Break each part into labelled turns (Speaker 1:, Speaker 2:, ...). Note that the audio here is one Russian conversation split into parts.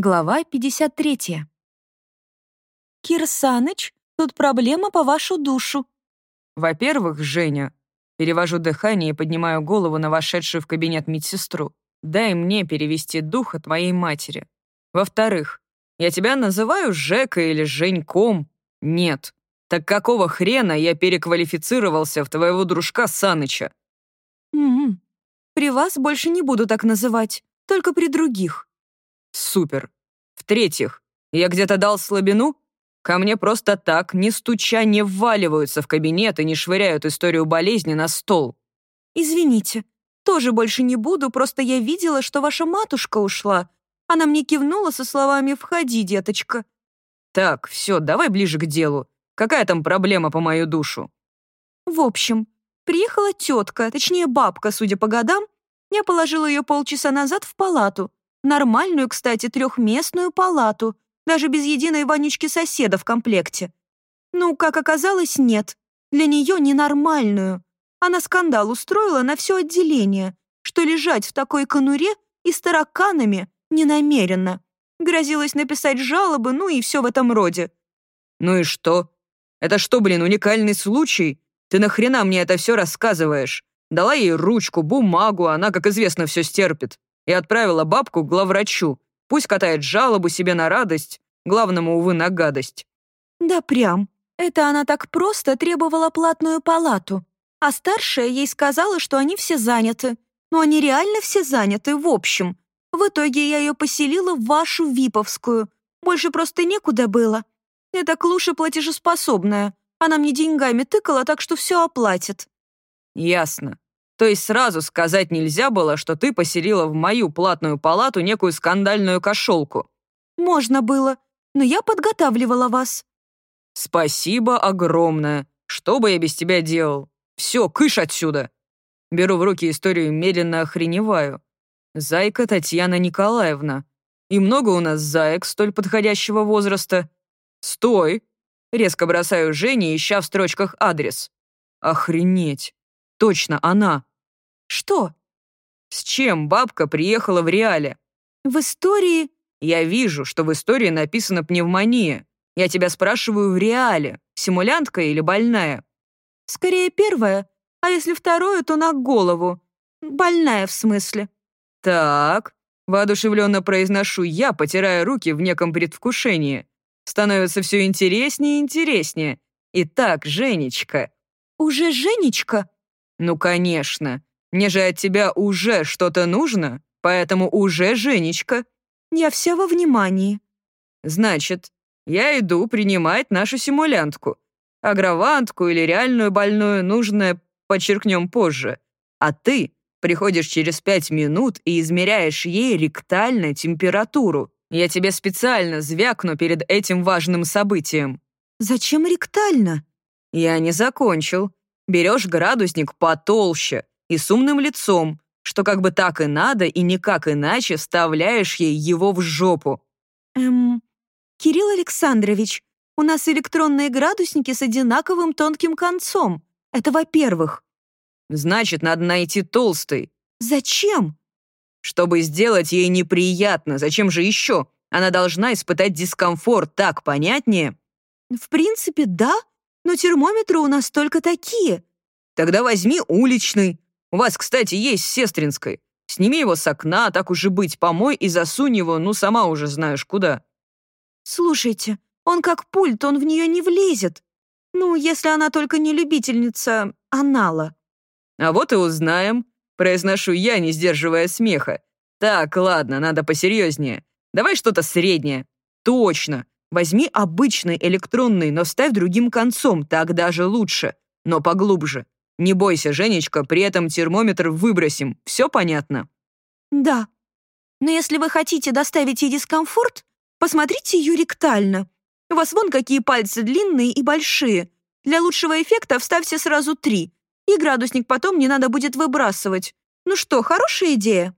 Speaker 1: Глава 53. «Кир Саныч, тут проблема по вашу душу».
Speaker 2: «Во-первых, Женя...» Перевожу дыхание и поднимаю голову на вошедшую в кабинет медсестру. «Дай мне перевести дух от моей матери. Во-вторых, я тебя называю Жека или Женьком? Нет. Так какого хрена я переквалифицировался в твоего дружка Саныча?»
Speaker 1: «М-м, при вас больше не буду так называть, только при других».
Speaker 2: Супер. В-третьих, я где-то дал слабину? Ко мне просто так, не стуча, не вваливаются в кабинет и не швыряют историю болезни на стол.
Speaker 1: Извините, тоже больше не буду, просто я видела, что ваша матушка ушла. Она мне кивнула со словами «Входи, деточка».
Speaker 2: Так, все, давай ближе к делу. Какая там проблема по мою душу?
Speaker 1: В общем, приехала тетка, точнее бабка, судя по годам. Я положила ее полчаса назад в палату. Нормальную, кстати, трехместную палату, даже без единой вонючки-соседа в комплекте. Ну, как оказалось, нет. Для нее ненормальную. Она скандал устроила на все отделение, что лежать в такой конуре и с тараканами не намеренно. Грозилась написать жалобы, ну и все в этом роде.
Speaker 2: «Ну и что? Это что, блин, уникальный случай? Ты нахрена мне это все рассказываешь? Дала ей ручку, бумагу, она, как известно, все стерпит и отправила бабку к главврачу. Пусть катает жалобу себе на радость, главному, увы, на гадость.
Speaker 1: Да прям. Это она так просто требовала платную палату. А старшая ей сказала, что они все заняты. Но они реально все заняты, в общем. В итоге я ее поселила в вашу Виповскую. Больше просто некуда было. Это клуша платежеспособная. Она мне деньгами тыкала, так что все оплатит.
Speaker 2: Ясно. То есть сразу сказать нельзя было, что ты поселила в мою платную палату некую скандальную кошелку.
Speaker 1: Можно было, но я подготавливала вас.
Speaker 2: Спасибо огромное. Что бы я без тебя делал? Все, кыш отсюда. Беру в руки историю, медленно охреневаю. Зайка Татьяна Николаевна. И много у нас заек столь подходящего возраста. Стой! Резко бросаю Жене, ища в строчках адрес. Охренеть. Точно она.
Speaker 1: Что?
Speaker 2: С чем бабка приехала в реале?
Speaker 1: В истории...
Speaker 2: Я вижу, что в истории написано пневмония. Я тебя спрашиваю в реале. Симулянтка или больная?
Speaker 1: Скорее первая, а если второе, то на голову. Больная в смысле.
Speaker 2: Так, воодушевленно произношу я, потирая руки в неком предвкушении. Становится все интереснее и интереснее. Итак, Женечка.
Speaker 1: Уже Женечка?
Speaker 2: Ну, конечно. Мне же от тебя уже что-то нужно, поэтому уже Женечка.
Speaker 1: Я вся во внимании.
Speaker 2: Значит, я иду принимать нашу симулянтку. Агравантку или реальную больную нужно подчеркнем позже. А ты приходишь через пять минут и измеряешь ей ректальную температуру. Я тебе специально звякну перед этим важным событием.
Speaker 1: Зачем ректально?
Speaker 2: Я не закончил. Берешь градусник потолще, и с умным лицом, что как бы так и надо, и никак иначе вставляешь ей его в жопу.
Speaker 1: Эм, Кирилл Александрович, у нас электронные градусники с одинаковым тонким концом. Это во-первых.
Speaker 2: Значит, надо найти толстый.
Speaker 1: Зачем?
Speaker 2: Чтобы сделать ей неприятно. Зачем же еще? Она должна испытать дискомфорт, так понятнее?
Speaker 1: В принципе, да, но термометры у нас только такие.
Speaker 2: Тогда возьми уличный. У вас, кстати, есть с сестринской. Сними его с окна, так уже быть, помой и засунь его, ну, сама уже знаешь куда».
Speaker 1: «Слушайте, он как пульт, он в нее не влезет. Ну, если она только не любительница анала».
Speaker 2: «А вот и узнаем», — произношу я, не сдерживая смеха. «Так, ладно, надо посерьезнее. Давай что-то среднее. Точно. Возьми обычный электронный, но ставь другим концом, так даже лучше, но поглубже. Не бойся, Женечка, при этом термометр выбросим. Все понятно?»
Speaker 1: «Да. Но если вы хотите доставить ей дискомфорт, посмотрите ее ректально. У вас вон какие пальцы длинные и большие. Для лучшего эффекта вставьте сразу три, и градусник потом не надо будет выбрасывать. Ну что, хорошая идея?»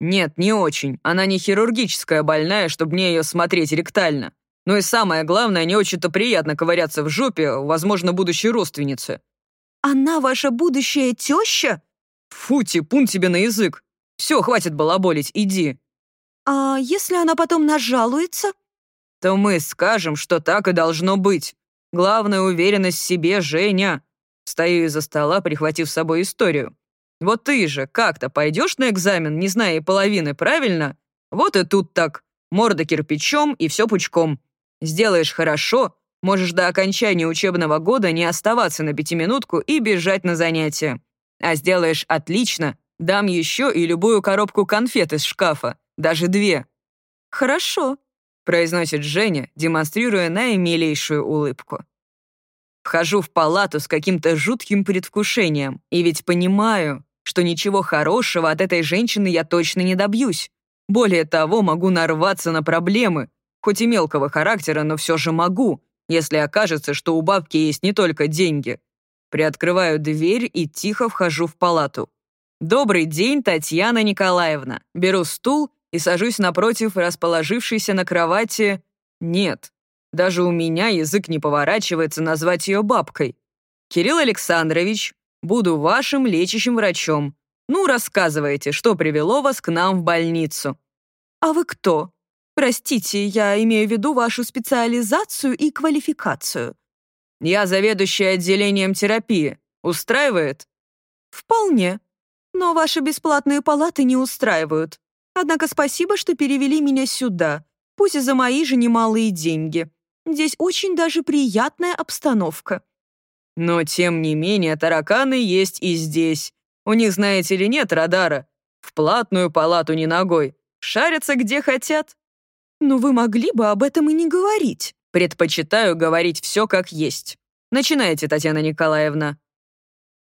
Speaker 2: «Нет, не очень. Она не хирургическая больная, чтобы мне ее смотреть ректально. Ну и самое главное, не очень-то приятно ковыряться в жопе, возможно, будущей родственницы.
Speaker 1: «Она ваша будущая теща?»
Speaker 2: «Фу, типун тебе на язык! Все, хватит балаболить, иди!»
Speaker 1: А если она потом нажалуется?
Speaker 2: То мы скажем, что так и должно быть. Главная уверенность в себе, Женя. Стою из-за стола, прихватив с собой историю. Вот ты же как-то пойдешь на экзамен, не зная и половины, правильно? Вот и тут так. Морда кирпичом и все пучком. Сделаешь хорошо, можешь до окончания учебного года не оставаться на пятиминутку и бежать на занятия. А сделаешь отлично, дам еще и любую коробку конфет из шкафа, даже две.
Speaker 1: Хорошо,
Speaker 2: произносит Женя, демонстрируя наимилейшую улыбку. Вхожу в палату с каким-то жутким предвкушением, и ведь понимаю, что ничего хорошего от этой женщины я точно не добьюсь. Более того, могу нарваться на проблемы, хоть и мелкого характера, но все же могу, если окажется, что у бабки есть не только деньги. Приоткрываю дверь и тихо вхожу в палату. «Добрый день, Татьяна Николаевна». Беру стул и сажусь напротив расположившейся на кровати... Нет, даже у меня язык не поворачивается назвать ее бабкой. «Кирилл Александрович, буду вашим лечащим врачом. Ну, рассказывайте, что привело вас к нам в больницу».
Speaker 1: «А вы кто? Простите, я имею в виду вашу специализацию и квалификацию».
Speaker 2: «Я заведующая отделением терапии. Устраивает?»
Speaker 1: «Вполне. Но ваши бесплатные палаты не устраивают. Однако спасибо, что перевели меня сюда, пусть и за мои же немалые деньги. Здесь очень даже приятная обстановка».
Speaker 2: «Но, тем не менее, тараканы есть и здесь. У них, знаете ли, нет радара. В платную палату не ногой. Шарятся где хотят».
Speaker 1: «Но вы могли бы об этом и не говорить».
Speaker 2: «Предпочитаю говорить все как есть. Начинайте, Татьяна Николаевна».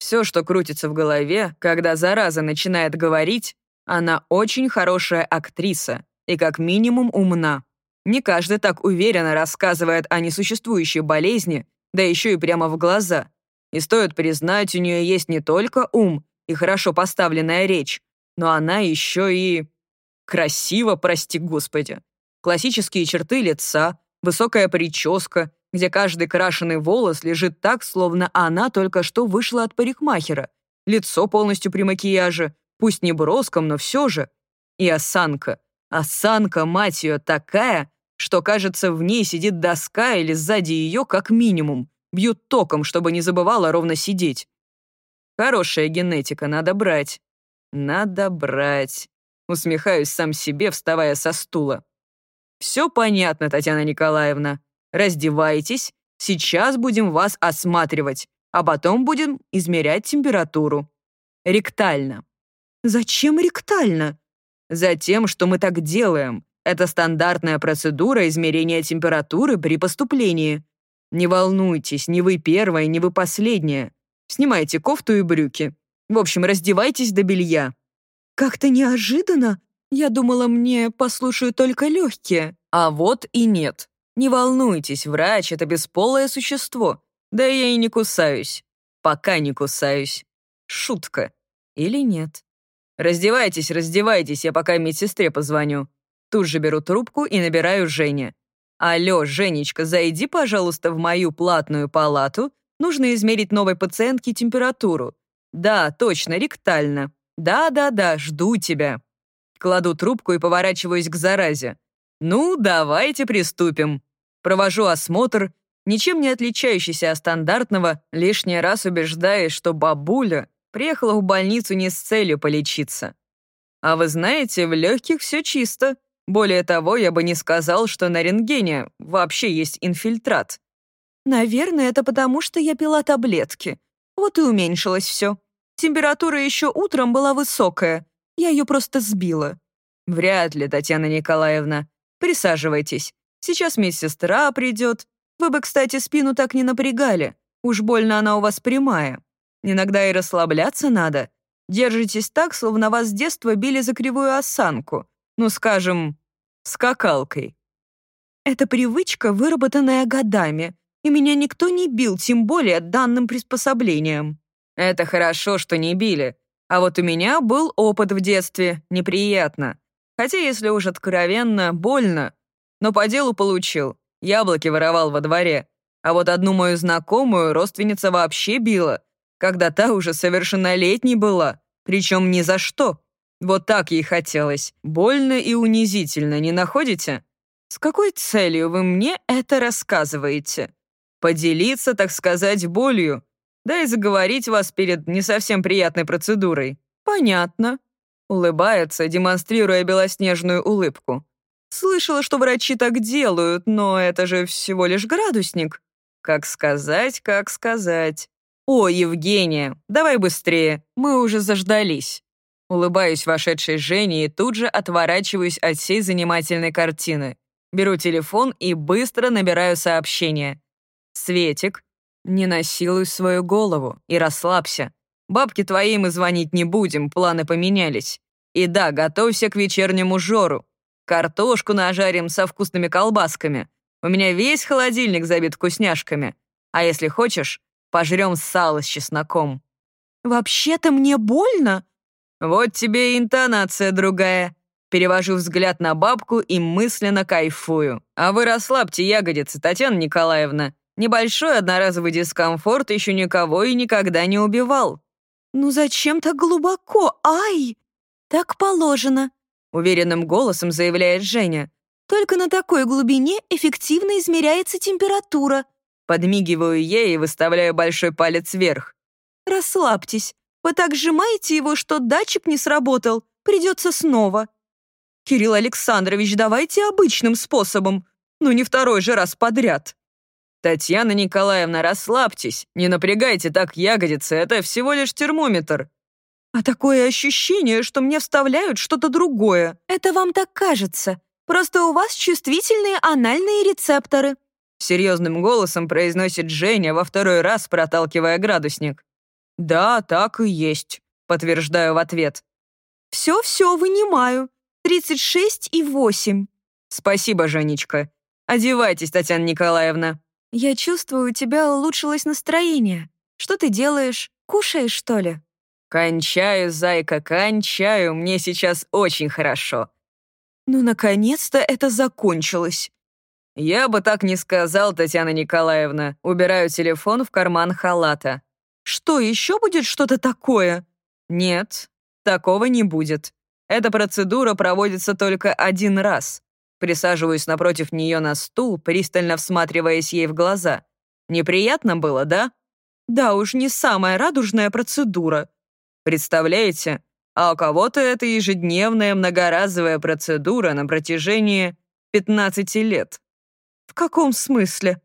Speaker 2: Все, что крутится в голове, когда зараза начинает говорить, она очень хорошая актриса и как минимум умна. Не каждый так уверенно рассказывает о несуществующей болезни, да еще и прямо в глаза. И стоит признать, у нее есть не только ум и хорошо поставленная речь, но она еще и... красиво, прости господи. Классические черты лица, высокая прическа, где каждый крашеный волос лежит так, словно она только что вышла от парикмахера. Лицо полностью при макияже, Пусть не броском, но все же. И осанка. Осанка, мать ее, такая, что, кажется, в ней сидит доска или сзади ее как минимум. Бьют током, чтобы не забывала ровно сидеть. Хорошая генетика, надо брать. Надо брать. Усмехаюсь сам себе, вставая со стула. Все понятно, Татьяна Николаевна. Раздевайтесь, сейчас будем вас осматривать, а потом будем измерять температуру. Ректально.
Speaker 1: Зачем ректально?
Speaker 2: Затем, что мы так делаем. Это стандартная процедура измерения температуры при поступлении. Не волнуйтесь, не вы первая, не вы последняя. Снимайте кофту и брюки. В общем, раздевайтесь до белья.
Speaker 1: Как-то неожиданно. Я думала, мне послушают только легкие.
Speaker 2: А вот и нет. Не волнуйтесь, врач — это бесполое существо. Да я и не кусаюсь. Пока не кусаюсь. Шутка. Или нет? «Раздевайтесь, раздевайтесь, я пока медсестре позвоню». Тут же беру трубку и набираю Жене. «Алло, Женечка, зайди, пожалуйста, в мою платную палату. Нужно измерить новой пациентке температуру. Да, точно, ректально. Да-да-да, жду тебя». Кладу трубку и поворачиваюсь к заразе. «Ну, давайте приступим». Провожу осмотр, ничем не отличающийся от стандартного, лишний раз убеждаясь, что бабуля Приехала в больницу не с целью полечиться. А вы знаете, в легких все чисто. Более того, я бы не сказал, что на рентгене вообще есть инфильтрат.
Speaker 1: Наверное, это потому, что я пила таблетки. Вот и уменьшилось все. Температура еще утром была высокая. Я ее просто сбила.
Speaker 2: Вряд ли, Татьяна Николаевна. Присаживайтесь. Сейчас медсестра придет. Вы бы, кстати, спину так не напрягали. Уж больно она у вас прямая. Иногда и расслабляться надо. Держитесь так, словно вас с детства били за кривую осанку. Ну, скажем, скакалкой.
Speaker 1: Это привычка, выработанная годами, и меня никто не бил, тем более данным приспособлением.
Speaker 2: Это хорошо, что не били. А вот у меня был опыт в детстве, неприятно. Хотя, если уж откровенно, больно. Но по делу получил. Яблоки воровал во дворе. А вот одну мою знакомую родственница вообще била когда та уже совершеннолетней была, причем ни за что. Вот так ей хотелось. Больно и унизительно, не находите? С какой целью вы мне это рассказываете? Поделиться, так сказать, болью? Да и заговорить вас перед не совсем приятной процедурой. Понятно. Улыбается, демонстрируя белоснежную улыбку. Слышала, что врачи так делают, но это же всего лишь градусник. Как сказать, как сказать. О, Евгения, давай быстрее, мы уже заждались. Улыбаюсь вошедшей Жене и тут же отворачиваюсь от всей занимательной картины. Беру телефон и быстро набираю сообщение. «Светик, не насилуй свою голову и расслабься. Бабке твоей мы звонить не будем, планы поменялись. И да, готовься к вечернему жору. Картошку нажарим со вкусными колбасками. У меня весь холодильник забит вкусняшками. А если хочешь, пожрем сало с чесноком».
Speaker 1: «Вообще-то мне больно»,
Speaker 2: «Вот тебе и интонация другая». Перевожу взгляд на бабку и мысленно кайфую. «А вы расслабьте ягодицы, Татьяна Николаевна. Небольшой одноразовый дискомфорт еще никого и никогда не убивал».
Speaker 1: «Ну зачем так глубоко? Ай!» «Так положено», — уверенным голосом заявляет Женя. «Только на такой глубине эффективно измеряется температура».
Speaker 2: Подмигиваю ей и выставляю большой палец вверх.
Speaker 1: «Расслабьтесь. Вы так сжимаете его, что датчик не сработал. Придется снова. Кирилл Александрович, давайте обычным способом. Ну, не второй же раз подряд.
Speaker 2: Татьяна Николаевна, расслабьтесь. Не напрягайте так ягодицы, это всего лишь термометр.
Speaker 1: А такое ощущение, что мне вставляют что-то другое. Это вам так кажется. Просто у вас чувствительные анальные рецепторы.
Speaker 2: Серьезным голосом произносит Женя, во второй раз проталкивая градусник. «Да, так и есть», — подтверждаю в ответ.
Speaker 1: «Все-все, вынимаю. Тридцать шесть и восемь».
Speaker 2: «Спасибо, Женечка. Одевайтесь, Татьяна Николаевна».
Speaker 1: «Я чувствую, у тебя улучшилось настроение. Что ты делаешь? Кушаешь, что ли?»
Speaker 2: «Кончаю, зайка, кончаю. Мне сейчас очень хорошо».
Speaker 1: «Ну, наконец-то это закончилось».
Speaker 2: «Я бы так не сказал, Татьяна Николаевна. Убираю телефон в карман халата.
Speaker 1: Что, еще будет что-то такое?
Speaker 2: Нет, такого не будет. Эта процедура проводится только один раз. Присаживаюсь напротив нее на стул, пристально всматриваясь ей в глаза. Неприятно было, да?
Speaker 1: Да уж, не самая радужная процедура.
Speaker 2: Представляете? А у кого-то это ежедневная многоразовая процедура на протяжении 15 лет.
Speaker 1: В каком смысле?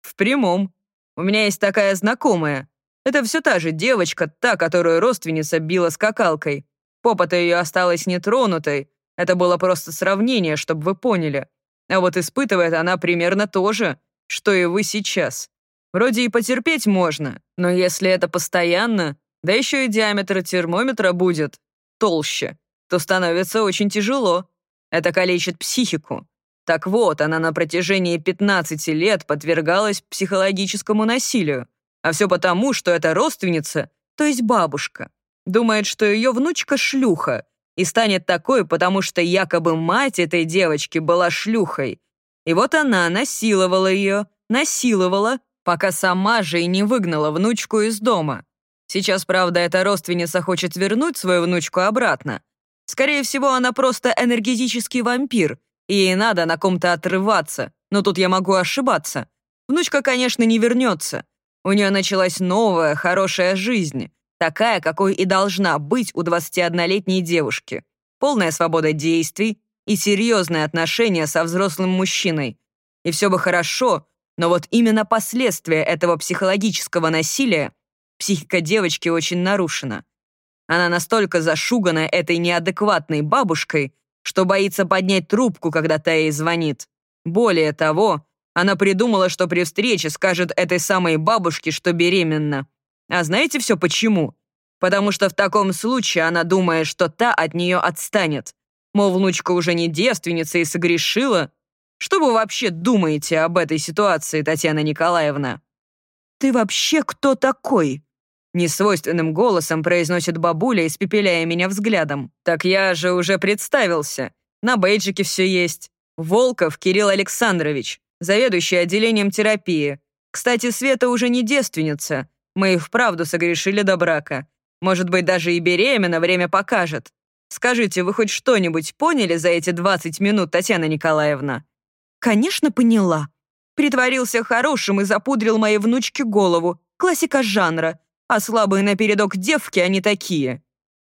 Speaker 2: В прямом. У меня есть такая знакомая. Это все та же девочка, та, которую родственница била скакалкой. Попа-то ее осталась нетронутой. Это было просто сравнение, чтобы вы поняли. А вот испытывает она примерно то же, что и вы сейчас. Вроде и потерпеть можно, но если это постоянно, да еще и диаметр термометра будет толще, то становится очень тяжело. Это калечит психику. Так вот, она на протяжении 15 лет подвергалась психологическому насилию. А все потому, что эта родственница, то есть бабушка, думает, что ее внучка шлюха, и станет такой, потому что якобы мать этой девочки была шлюхой. И вот она насиловала ее, насиловала, пока сама же и не выгнала внучку из дома. Сейчас, правда, эта родственница хочет вернуть свою внучку обратно. Скорее всего, она просто энергетический вампир, и ей надо на ком-то отрываться, но тут я могу ошибаться. Внучка, конечно, не вернется, у нее началась новая, хорошая жизнь, такая, какой и должна быть у 21-летней девушки. Полная свобода действий и серьезные отношения со взрослым мужчиной. И все бы хорошо, но вот именно последствия этого психологического насилия психика девочки очень нарушена. Она настолько зашугана этой неадекватной бабушкой, что боится поднять трубку, когда та ей звонит. Более того, она придумала, что при встрече скажет этой самой бабушке, что беременна. А знаете все почему? Потому что в таком случае она думает, что та от нее отстанет. Мол, внучка уже не девственница и согрешила. Что вы вообще думаете об этой ситуации, Татьяна Николаевна?
Speaker 1: «Ты вообще кто такой?»
Speaker 2: Несвойственным голосом произносит бабуля, испепеляя меня взглядом. «Так я же уже представился. На бейджике все есть. Волков Кирилл Александрович заведующий отделением терапии. Кстати, Света уже не девственница. Мы и вправду согрешили до брака. Может быть, даже и беременна, время покажет. Скажите, вы хоть что-нибудь поняли за эти 20 минут, Татьяна Николаевна?»
Speaker 1: «Конечно, поняла. Притворился хорошим и запудрил моей внучке голову. Классика жанра. А слабые напередок девки они такие».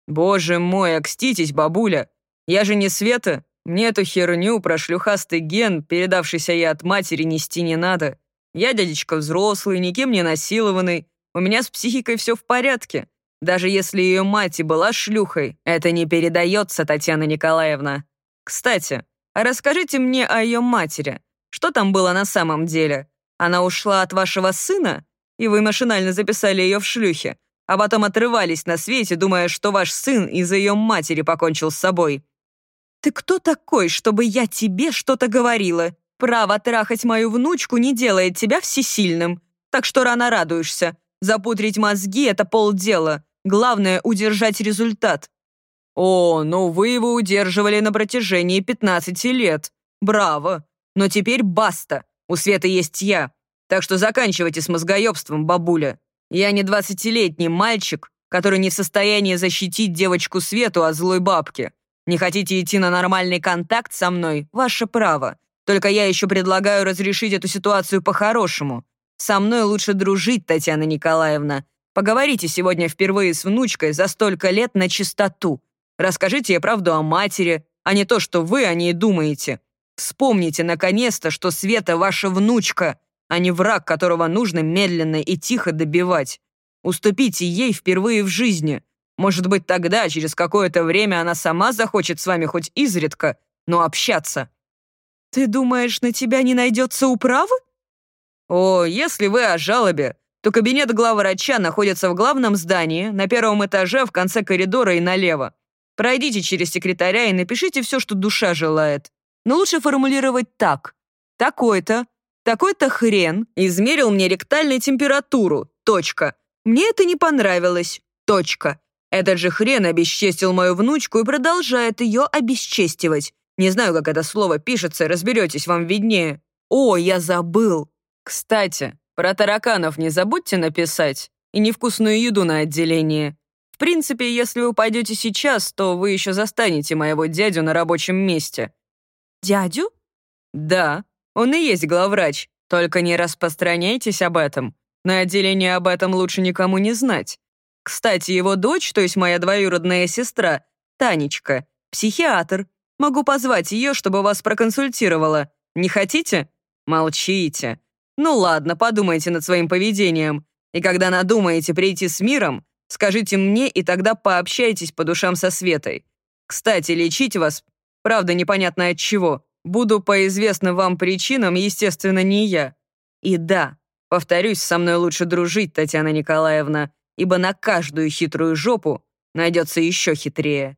Speaker 2: «Боже мой, окститесь, бабуля. Я же не Света. Мне эту херню про шлюхастый ген, передавшийся ей от матери, нести не надо. Я дядечка взрослый, никем не насилованный. У меня с психикой все в порядке. Даже если ее мать и была шлюхой, это не передается, Татьяна Николаевна. Кстати, а расскажите мне о ее матери. Что там было на самом деле? Она ушла от вашего сына, и вы машинально записали ее в шлюхе, а потом отрывались на свете, думая, что ваш сын из-за ее матери покончил с собой.
Speaker 1: «Ты кто такой, чтобы я тебе что-то говорила? Право трахать мою внучку не делает тебя всесильным, так что рано радуешься. Запудрить мозги — это полдела. Главное — удержать результат».
Speaker 2: «О, ну вы его удерживали на протяжении 15 лет. Браво! Но теперь баста. У Светы есть я. Так что заканчивайте с мозгоебством, бабуля. Я не двадцатилетний мальчик, который не в состоянии защитить девочку Свету от злой бабки. Не хотите идти на нормальный контакт со мной? Ваше право. Только я еще предлагаю разрешить эту ситуацию по-хорошему. Со мной лучше дружить, Татьяна Николаевна. Поговорите сегодня впервые с внучкой за столько лет на чистоту. Расскажите ей правду о матери, а не то, что вы о ней думаете. Вспомните, наконец-то, что Света ваша внучка, а не враг, которого нужно медленно и тихо добивать. Уступите ей впервые в жизни. Может быть, тогда, через какое-то время, она сама захочет с вами хоть изредка, но общаться.
Speaker 1: Ты думаешь, на тебя не найдется управы?
Speaker 2: О, если вы о жалобе, то кабинет главврача находится в главном здании, на первом этаже, в конце коридора и налево. Пройдите через секретаря и напишите все, что душа желает. Но лучше формулировать так. Такой-то, такой-то хрен измерил мне ректальную температуру. Точка. Мне это не понравилось. Точка. Этот же хрен обесчестил мою внучку и продолжает ее обесчестивать. Не знаю, как это слово пишется, разберетесь, вам виднее. О, я забыл. Кстати, про тараканов не забудьте написать. И невкусную еду на отделение. В принципе, если вы пойдете сейчас, то вы еще застанете моего дядю на рабочем месте.
Speaker 1: Дядю?
Speaker 2: Да, он и есть главврач. Только не распространяйтесь об этом. На отделении об этом лучше никому не знать. Кстати, его дочь, то есть моя двоюродная сестра, Танечка, психиатр. Могу позвать ее, чтобы вас проконсультировала. Не хотите? Молчите. Ну ладно, подумайте над своим поведением. И когда надумаете прийти с миром, скажите мне, и тогда пообщайтесь по душам со Светой. Кстати, лечить вас, правда, непонятно от чего, буду по известным вам причинам, естественно, не я. И да, повторюсь, со мной лучше дружить, Татьяна Николаевна, ибо на каждую хитрую жопу найдется еще хитрее.